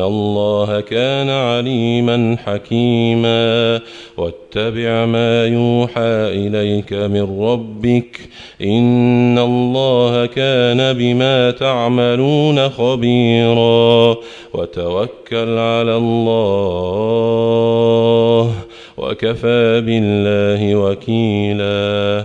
الله كان عليما حكيما واتبع ما يوحى إليك من ربك إن الله كان بما تعملون خبيرا وتوكل على الله وكفى بالله وكيلا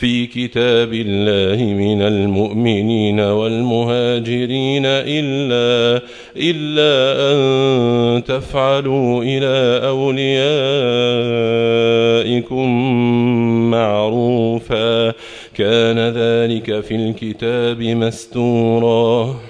في كتاب الله من المؤمنين والمهاجرين إلا إلا أن تفعلوا إلى أوليائكم معروفا. كان ذلك في الكتاب مستورا.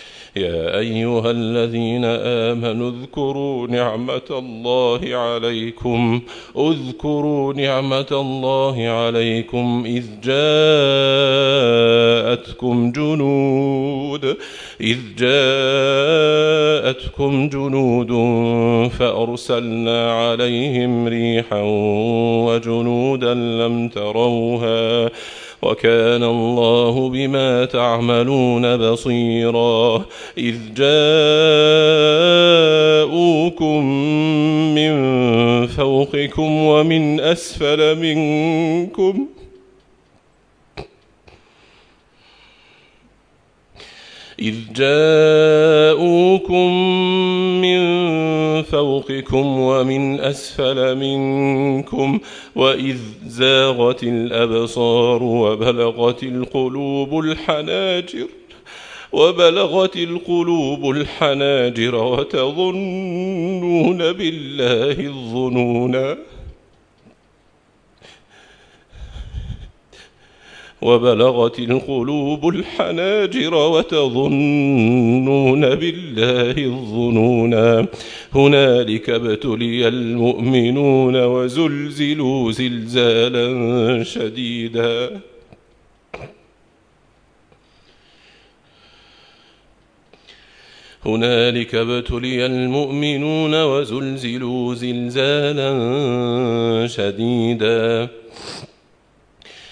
يا أيها الذين آمنوا اذكروا نعمة الله عليكم اذكروا نعمة الله عليكم إذ جاءتكم جنود إذ جاءتكم جنود فأرسلنا عليهم ريحا وجنودا لم تروها. وكان الله بما تعملون بصيرا. إذ جاءوكم من فوقكم ومن أسفل منكم. إذ جاءوكم من فوقكم ومن أسفل منكم وإذ زاغت الأبصار وبلغت القلوب الحناجر وبلغت القلوب الحناجر وتظنون بالله الظنونا وبلغت القلوب الحناجر وتظنون بالله الظنونا. هنالك ابتلي المؤمنون وزلزلوا زلزالا شديدا. هنالك ابتلي المؤمنون وزلزلوا زلزالا شديدا.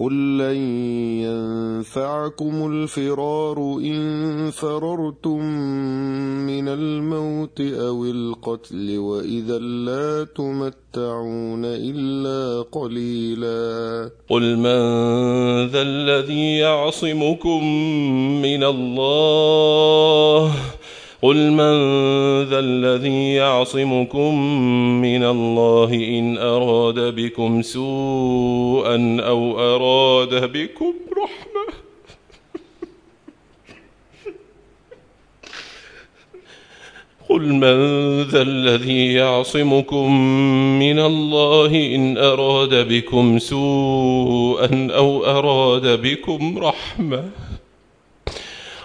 قل لن ينفعكم الفرار إن فررتم من الموت أو القتل وإذا لا تمتعون إلا قليلا قل من ذا الذي يعصمكم من الله قل من ذا الذي يعصمكم من الله إن أراد بكم سوءا أو أراد بكم رحمة قل من ذا الذي يعصمكم من الله إن أراد بكم سوءا أو أراد بكم رحمة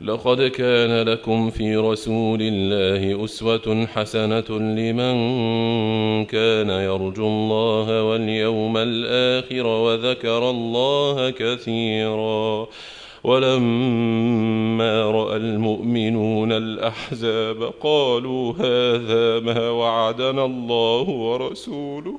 لقد كان لكم في رسول الله أسوة حسنة لمن كان يرجو الله واليوم الآخر وذكر الله كثيرا. ولما رأى المؤمنون الأحزاب قالوا هذا ما وعدنا الله ورسوله.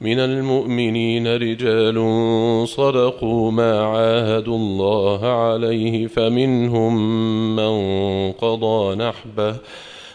من المؤمنين رجال صدقوا ما عاهدوا الله عليه فمنهم من قضى نحبه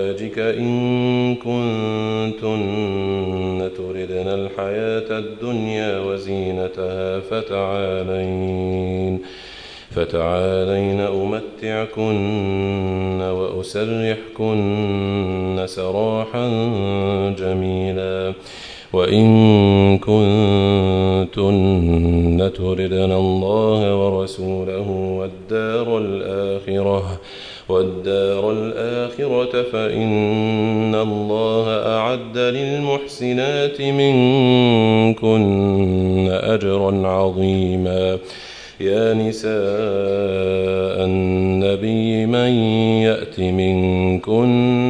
قل لأزواجك إن كنتن تردن الحياة الدنيا وزينتها فتعالين فتعالين أمتعكن وأسرحكن سراحا جميلا. وإن كنتن تردن الله ورسوله والدار الآخرة والدار الآخرة فإن الله أعد للمحسنات منكن أجرا عظيما. يا نساء النبي من يأت منكن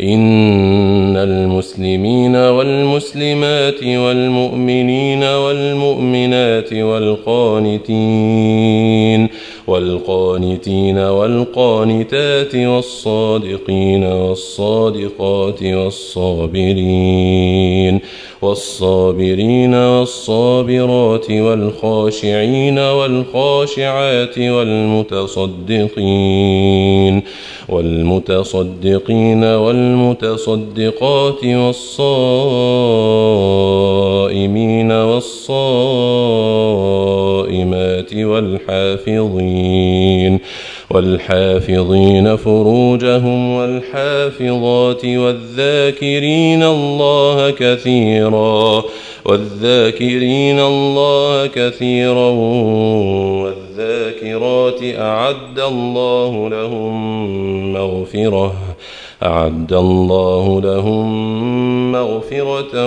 إن المسلمين والمسلمات والمؤمنين والمؤمنات والقانتين والقانتين والقانتات والصادقين والصادقات والصابرين والصابرين والصابرات والخاشعين والخاشعات والمتصدقين والمتصدقين والمتصدقات والصائمين والصائمات والحافظين والحافظين فروجهم والحافظات والذاكرين الله كثيرا والذاكرين الله كثيرا والذاكرات أعد الله لهم مغفرة أعد الله لهم مغفرة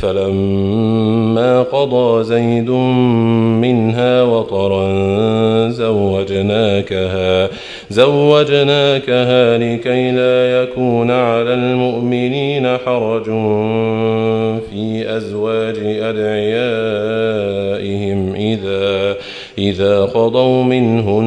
فلما قضى زيد منها وطرا زوجناكها زوجناكها لكي لا يكون على المؤمنين حرج في أزواج أدعيائهم إذا إذا قضوا منهن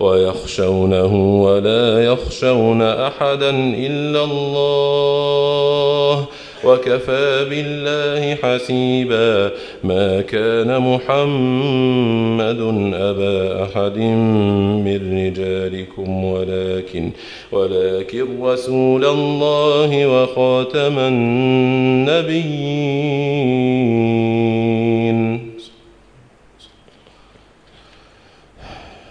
ويخشونه ولا يخشون أحدا إلا الله وكفى بالله حسيبا ما كان محمد أبا أحد من رجالكم ولكن ولكن رسول الله وخاتم النبيين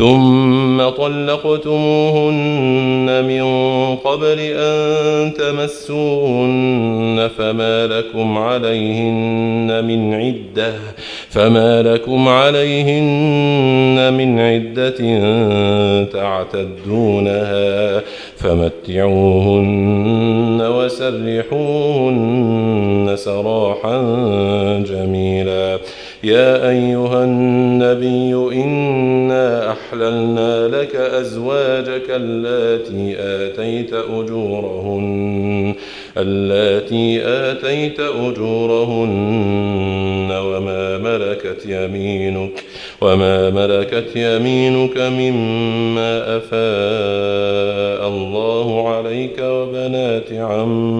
ثم طلقتموهن من قبل أن تمسوهن فما لكم عليهن من عدة فما لكم عليهن من عدة تعتدونها فمتعوهن وسرحوهن سراحا جميلا. يا أيها النبي أزواجك اللاتي آتيت أجورهن اللاتي آتيت أجورهن وما ملكت يمينك وما ملكت يمينك مما أفاء الله عليك وبنات عمك.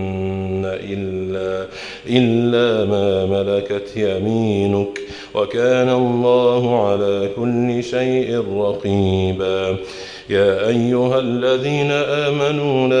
إلا ما ملكت يمينك وكان الله على كل شيء رقيبا. يا أيها الذين آمنوا لا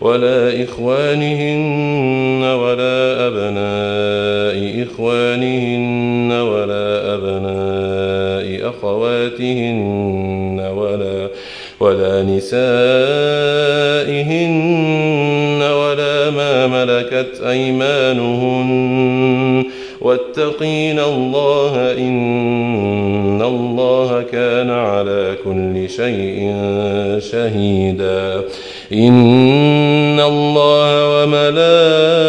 ولا إخوانهن ولا أبناء إخوانهن ولا أبناء أخواتهن ولا ولا نسائهن ولا ما ملكت أيمانهن. واتقين الله إن الله كان على كل شيء شهيدا. إن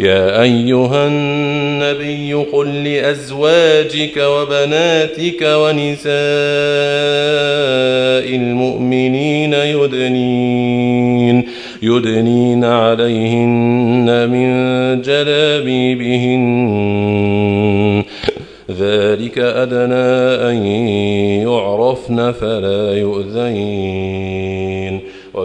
يا أيها النبي قل لأزواجك وبناتك ونساء المؤمنين يدنين يدنين عليهن من جلابيبهن. ذلك أدنى أن يعرفن فلا يؤذين.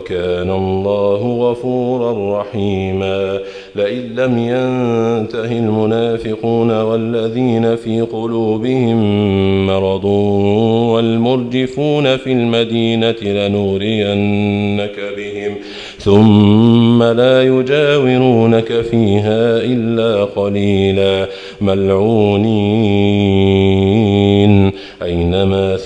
وكان الله غفورا رحيما. لئن لم ينته المنافقون والذين في قلوبهم مرض والمرجفون في المدينة لنورينك بهم ثم لا يجاورونك فيها إلا قليلا. ملعونين.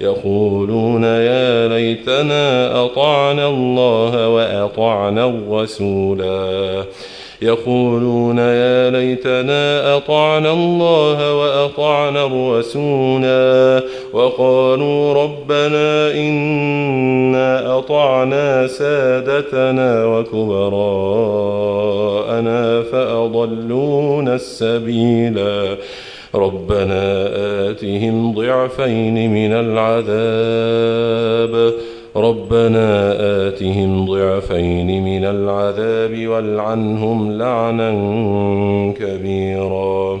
يقولون يا ليتنا أطعنا الله وأطعنا الرسولا. يقولون يا ليتنا أطعنا الله وأطعنا الرسولا. وقالوا ربنا إنا أطعنا سادتنا وكبراءنا فأضلونا السبيلا. ربنا آتهم ضعفين من العذاب. ربنا آتهم ضعفين من العذاب والعنهم لعنا كبيرا.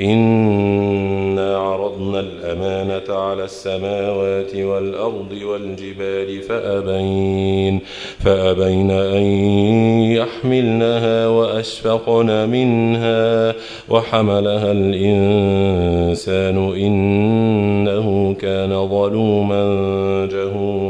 إنا عرضنا الأمانة على السماوات والأرض والجبال فأبين فأبين أن يحملنها وأشفقن منها وحملها الإنسان إنه كان ظلوما جهولا